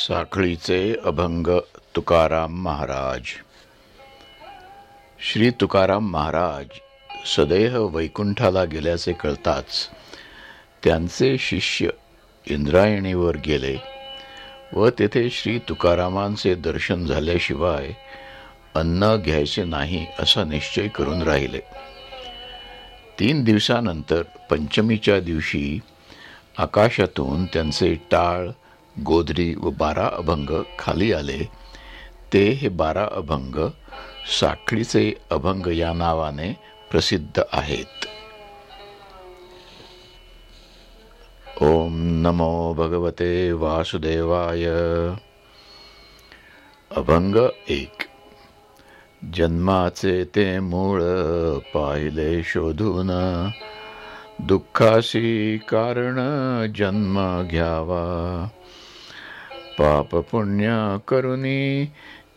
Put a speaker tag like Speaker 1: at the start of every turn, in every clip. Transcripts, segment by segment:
Speaker 1: साखळीचे अभंग तुकाराम महाराज. श्री तुकाराम महाराज सदैह वैकुंठाला गेल्याचे कळताच त्यांचे शिष्य इंद्रायणीवर गेले व तेथे श्री तुकारामांचे दर्शन झाल्याशिवाय अन्न घ्यायचे नाही असा निश्चय करून राहिले. तीन दिवसानंतर पंचमीच्या दिवशी आकाशातून त्यांचे टाळ गोधरी व बारा अभंग खाली आले. ते हे बारा अभंग साखळीचे अभंग या नावाने प्रसिद्ध आहेत. ओम नमो भगवते वासुदेवाय. अभंग एक. जन्माचे ते मूळ पाहिले शोधून. दुःखाशी कारण जन्म घ्यावा. पाप पुण्य करुणी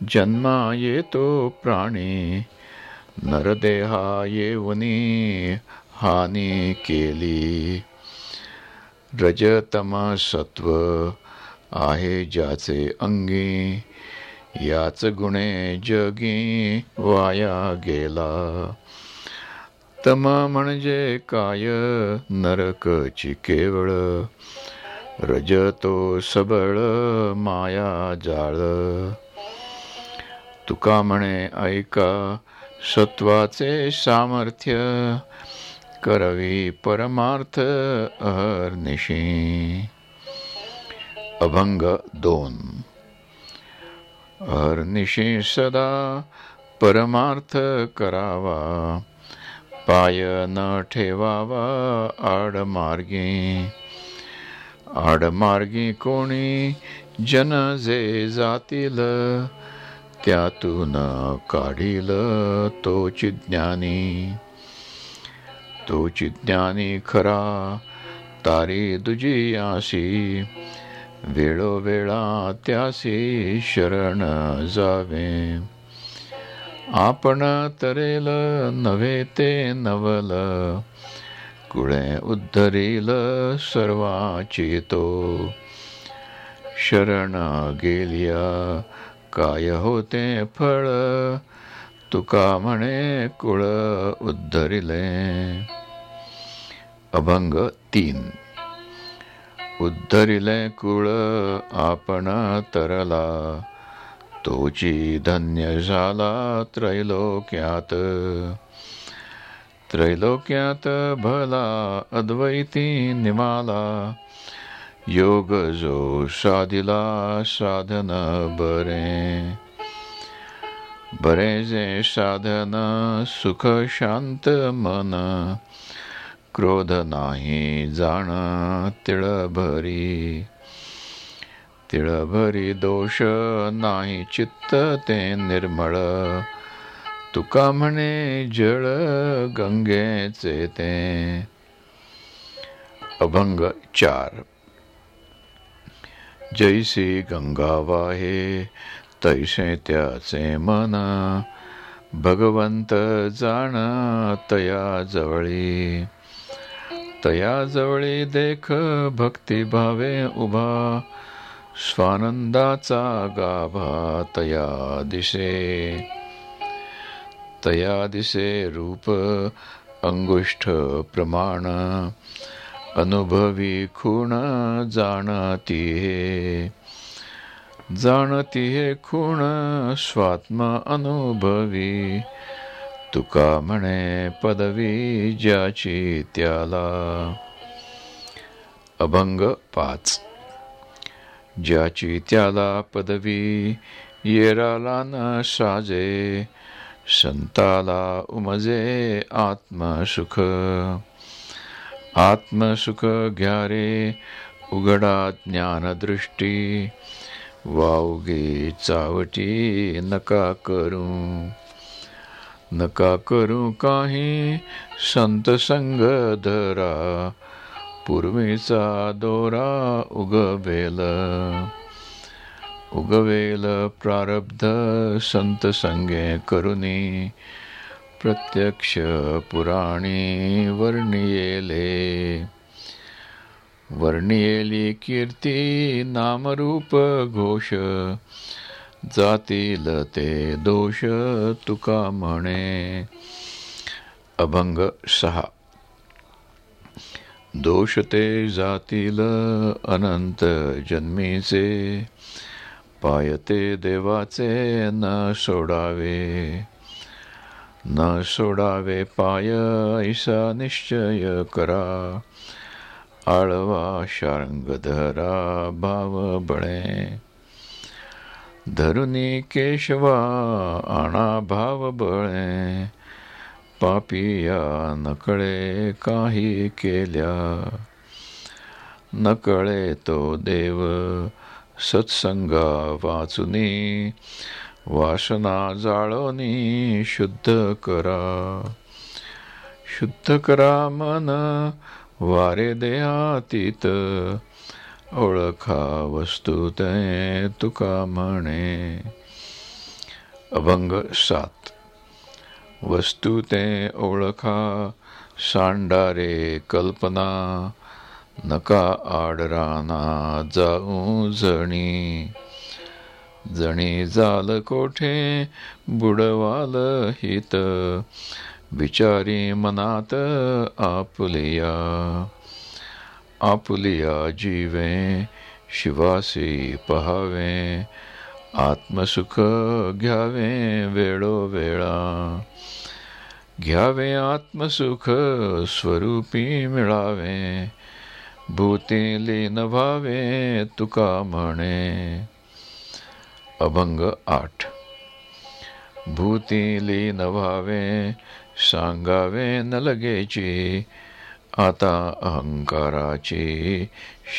Speaker 1: जन्मा येतो प्राणी नरदेहा येऊनी हानी केली. रजतम सत्व आहे ज्याचे अंगी याच गुणे जगी वाया गेला. तम म्हणजे काय नरकची केवळ रजतो सबळ माया जाळ. तुका म्हणे ऐका सत्वाचे सामर्थ्य करवी परमार्थ अहर्निशी. अभंग दोन. अहर्निशी सदा परमार्थ करावा पाय न ठेवावा आडमार्गी. आडमार्गी कोणी जन जे जातील. त्यातून काढील तोची ज्ञानी. तोची ज्ञानी खरा तारी दुजी आसी वेळोवेळा त्यासी शरण जावे. आपण तरेल नव्हे ते नवल. कुळे उद्धरील सर्वाची तो. शरण गेलिया काय होते फळ? तुका म्हणे कुळ उद्धरिले. अभंग तीन. उद्धरिले कुळ आपण तरला तोची धन्य झाला त्रैलोक्यात. त्रैलोक्यात भला अद्वैती निमाला। योग जो साधिला साधन बरे। बरे जे साधन सुख शांत मन। क्रोध नाही जाण तिळभरी। तिळभरी दोष नाही चित्त ते निर्मळ। तुका म्हणे जळ गंगेचे ते. अभंग चार. जैसी गंगा वाहे तैसे त्याचे मन भगवंत जाण तया जवळी. तया जवळी देख भक्तिभावे उभा स्वानंदाचा गाभा तया दिशे. तया दिसे रूप अंगुष्ठ प्रमाण अनुभवी खूण जाणती हे। जाणती हे खूण स्वात्म अनुभवी। तुका म्हणे पदवी ज्याची त्याला। अभंग पाच। ज्याची त्याला पदवी येराला न साजे। संताला उमजे आत्मसुख. आत्मसुख घ्या रे उघडा ज्ञानदृष्टी. वावगे चावटी नका करू. नका करू काही संत संग धरा. पूर्वीचा दोरा उगवेल. उगवेल प्रारब्ध संत संगे करुणी प्रत्यक्ष पुराणी वर्णियेले. वर्णियेली कीर्ती नामरूप घोष जातील ते दोष तुका म्हणे. अभंग सहा. दोष ते जातील अनंत जन्मीचे पाय ते देवाचे न सोडावे. न सोडावे पाय ऐसा निश्चय करा. आळवा शारंग धरा भाव बळे धरुनी केशवा आणा भाव बळे पापिया नकळे काही केल्या. नकळे तो देव सत्संगा वाचुनी वासना जाळोनी शुद्ध करा. शुद्ध करा मन वारे देहातीत ओळखा वस्तू ते तुका म्हणे. अभंग सात. वस्तू ते ओळखा सांडारे कल्पना नका आडराना जाऊ जणी. जणी जाल कोठे? बुडवाल हित. विचारी मनात आपुलिया. आपुलिया जीवे शिवासी पहावे. आत्मसुख घ्यावे वेळोवेळा. घ्यावे आत्मसुख स्वरूपी मिळावे. भूती लीन भावे तुका म्हणे. अभंग आठ. भूती लीन व्हावे सांगावे न लगेची आता अहंकाराची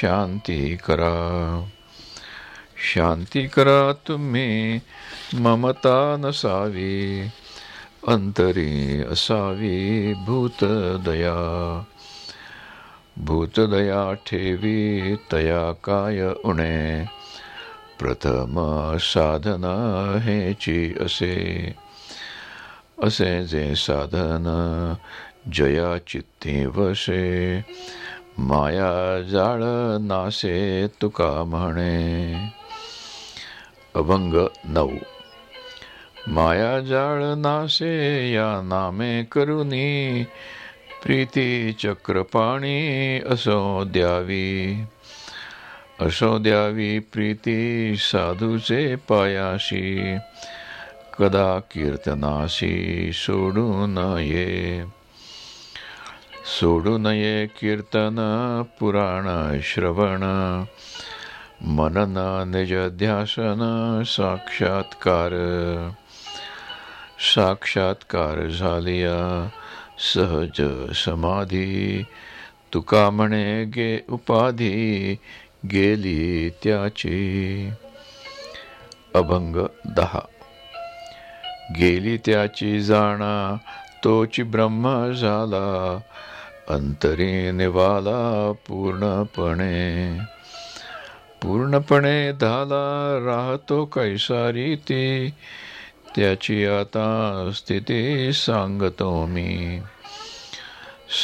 Speaker 1: शांती करा. शांती करा तुम्ही ममता नसावी अंतरी असावी भूतदया भूतदया ठेवी तया काय उणे। प्रथम साधना हेची असे। असे जे साधन जया चित्ती वसे। माया जाळ नासे तुका म्हणे। अभंग नऊ। माया जाळ नासे या नामे करुनी। प्रीती चक्रपाणी असो द्यावी. असो द्यावी प्रीती साधूचे पायाशी. कदा कीर्तनाशी सोडू नये. सोडू नये कीर्तन पुराण श्रवण. मनन निजध्यासन साक्षात्कार. साक्षात्कार झालिया. सहज समाधी तुका म्हणे गे उपाधी गेली त्याची. अभंग दहा. गेली त्याची जाणा तोची ब्रह्म झाला अंतरी निवाला पूर्णपणे. पूर्णपणे धाला राहतो कैसारी ती त्याची आता स्थिती सांगतो मी.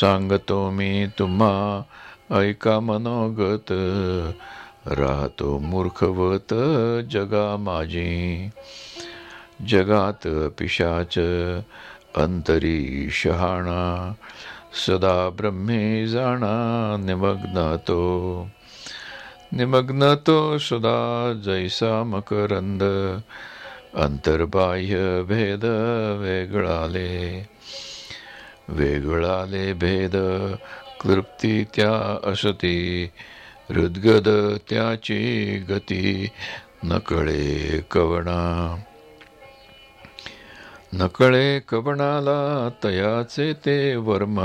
Speaker 1: सांगतो मी तुम्हा ऐका मनोगत. राहतो मूर्खवत जगा माझी. जगात पिशाच अंतरी शहाणा. सदा ब्रह्मे जाणा निमग्न तो. निमग्न तो सदा जैसा मकरंद. अंतर्बाह्य भेद वेगळाले. वेगळाले भेद क्लृप्ती त्या असती हृदगद त्याची गती नकळे कवणा. नकळे कवणाला तयाचे ते वर्म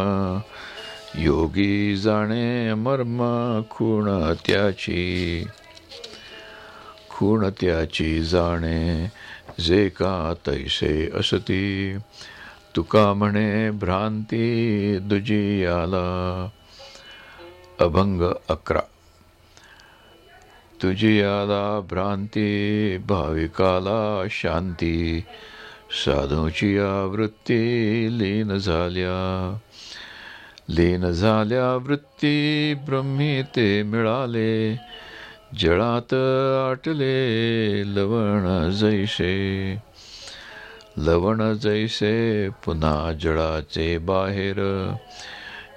Speaker 1: योगी जाणे मर्म खूण त्याची. खूण त्याची जाणे जे का तैसे असती. तुका म्हणे भ्रांती दुजी आला. अभंग अकरा. तुझी आला भ्रांती भाविकाला शांती. साधूची आवृत्ती लीन झाल्या. लीन झाल्या वृत्ती ब्रह्मी ते मिळाले. जळात आटले लवण जैसे लवण जैसे पुन्हा जळाचे बाहेर.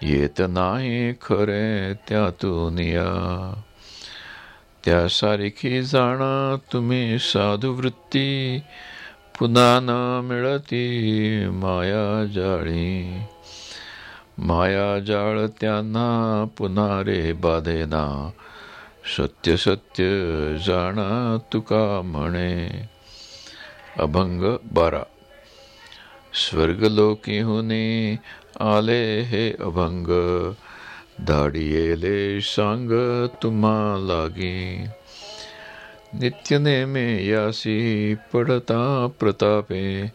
Speaker 1: येत नाही खरे त्यातून या. त्यासारखी जाणा तुम्ही साधू वृत्ती पुन्हा न मिळती माया जाळी. माया जाळ त्यांना पुन्हा रे बाधेना. सत्य सत्य जाणा तुका म्हणे अभंग बारा स्वर्गलोकीहुने आले हे अभंग। धाडियेले सांग तुम्हा लागी। नित्य नेमे यासी पडता प्रतापे।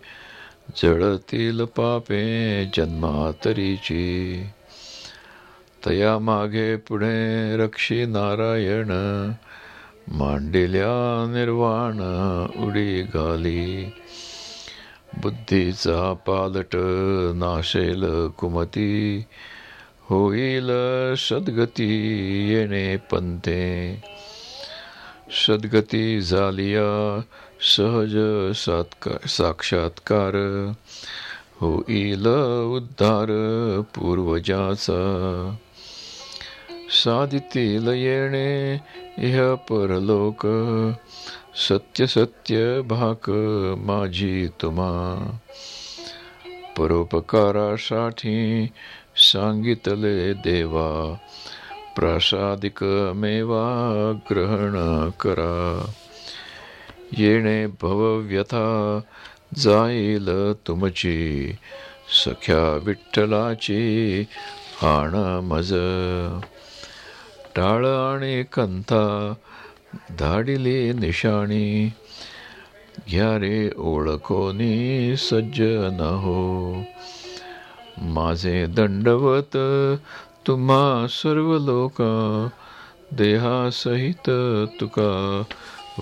Speaker 1: जळतील पापे जन्मातरीची। तया मागे पुढे रक्षी नारायण. मांडिल्या निर्वाण उडी घाली. बुद्धीचा पालट नाशेल कुमती. होईल सद्गती येणे पंते. सद्गती झालिया सहज साक्षात्कार. होईल उद्धार पूर्वजाचा. साधितील येणे इह परलोक। सत्य सत्य भाक माझी तुम्हा परोपकारासाठी सांगितले देवा प्रासादिक मेवा ग्रहण करा। येणे भवव्यथा जाईल तुमची सख्या विठ्ठलाची आण मज टाळ आणि कंथा धाडिले निशाणी घ्या रे ओळखोनी सज्ज न हो माझे दंडवत तुम्हा सर्व लोक देहासहित तुका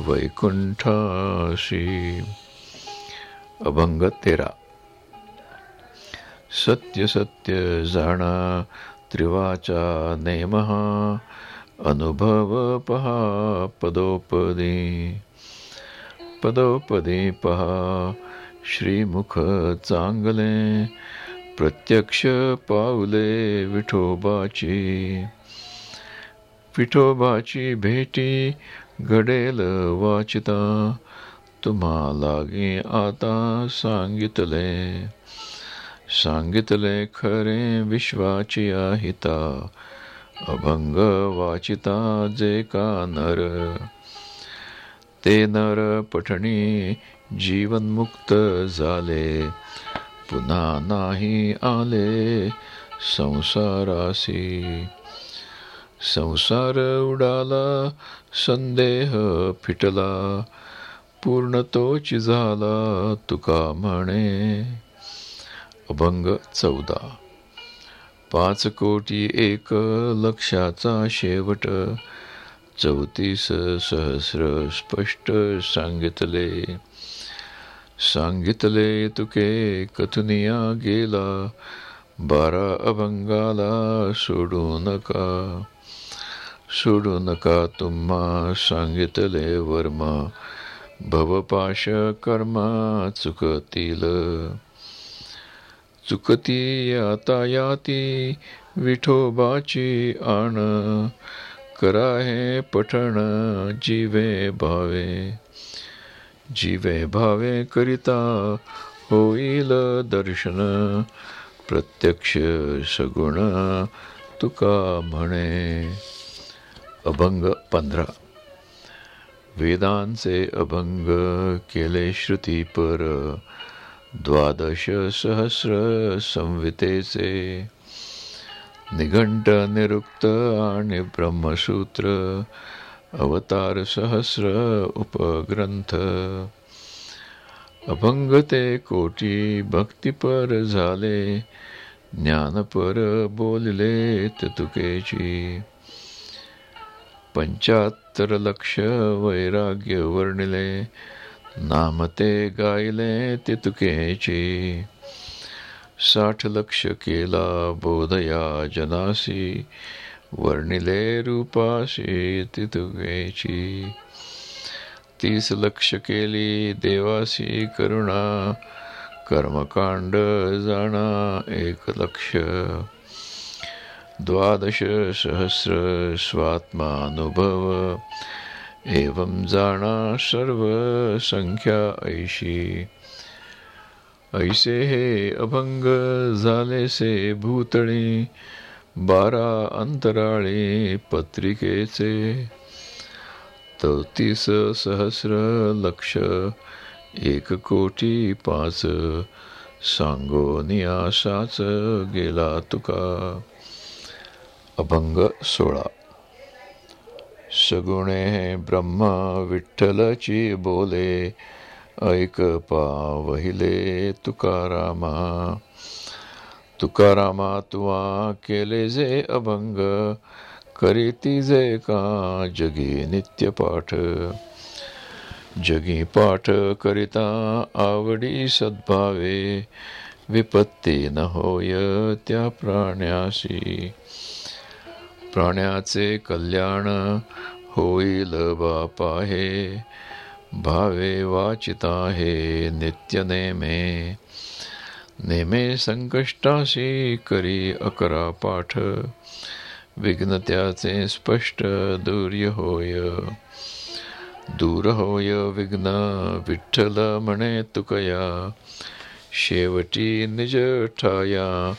Speaker 1: वैकुंठाशी अभंग तेरा सत्य सत्य जाणा त्रिवाचा नेमहा अनुभव पहा पदोपदी पदोपदी पहा श्रीमुख चांगले प्रत्यक्ष पावले विठोबाची। विठोबाची भेटी घडेल वाचिता तुम्हाला आता सांगितले। सांगितले खरे विश्वाची हिता अभंग वाचिता जे का नर. ते नर पठणी जीवनमुक्त झाले. पुन्हा नाही आले संसारासी संसार उडाला संदेह फिटला. पूर्ण तोच झाला तुका म्हणे. अभंग चौदा. पाच कोटी एक लक्षाचा शेवट. चौतीस सहस्र स्पष्ट सांगितले. सांगितले तुके कथुनिया गेला. बारा अभंगाला सोडू नका. सोडू नका तुम्हा सांगितले वर्मा. भवपाश कर्मा चुकतील. चुकती आता याती विठोबाची आण. करा हे पठण जीवे भावे. जीवे भावे करिता होईल दर्शन. प्रत्यक्ष सगुण तुका म्हणे. अभंग पंधरा. वेदांचे अभंग केले श्रुती पर द्वादश सहस्र संवितेचे निघंट निरुक्त आणि ब्रह्मसूत्र अवतार सहस्र उपग्रंथ. अभंग ते कोटी भक्तिपर झाले ज्ञानपर बोलले तुकेची. पंचाहत्तर लक्ष वैराग्य वर्णिले नाम ते गायले तितुकेची. साठ लक्ष केला बोधया जनासी वर्णिले रूपाशी तितुकेची. तीस लक्ष केली देवासी करुणा कर्मकांड जाणा एक लक्ष. द्वादश सहस्र स्वात्मानुभव एवं जाणा सर्व संख्या ऐशी। ऐसे हे अभंग झालेसे भूतळी बारा अंतराळे पत्रिकेचे। चौतीस सहस्र लक्ष एक कोटी पाच सांगो नियासाच गेला तुका। अभंग सोळा। सगुणे ब्रह्मा विठ्ठलची बोले ऐक पा वहिले तुकारामा. तुकारामा तुवा केले जे अभंग करीती जे का जगी नित्य पाठ. जगी पाठ करिता आवडी सद्भावे विपत्ती न होय त्या प्राण्यासी प्राण्याचे कल्याण होईल बापा हे. भावे वाचिता हे नित्य नेमे. नेमे संकष्टाशी करी अकरा पाठ. विघ्न त्याचे स्पष्ट दूर्य होय. दूर होय विघ्न विठ्ठल म्हणे तुकया. शेवटी निज ठाया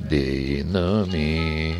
Speaker 1: देईन मी.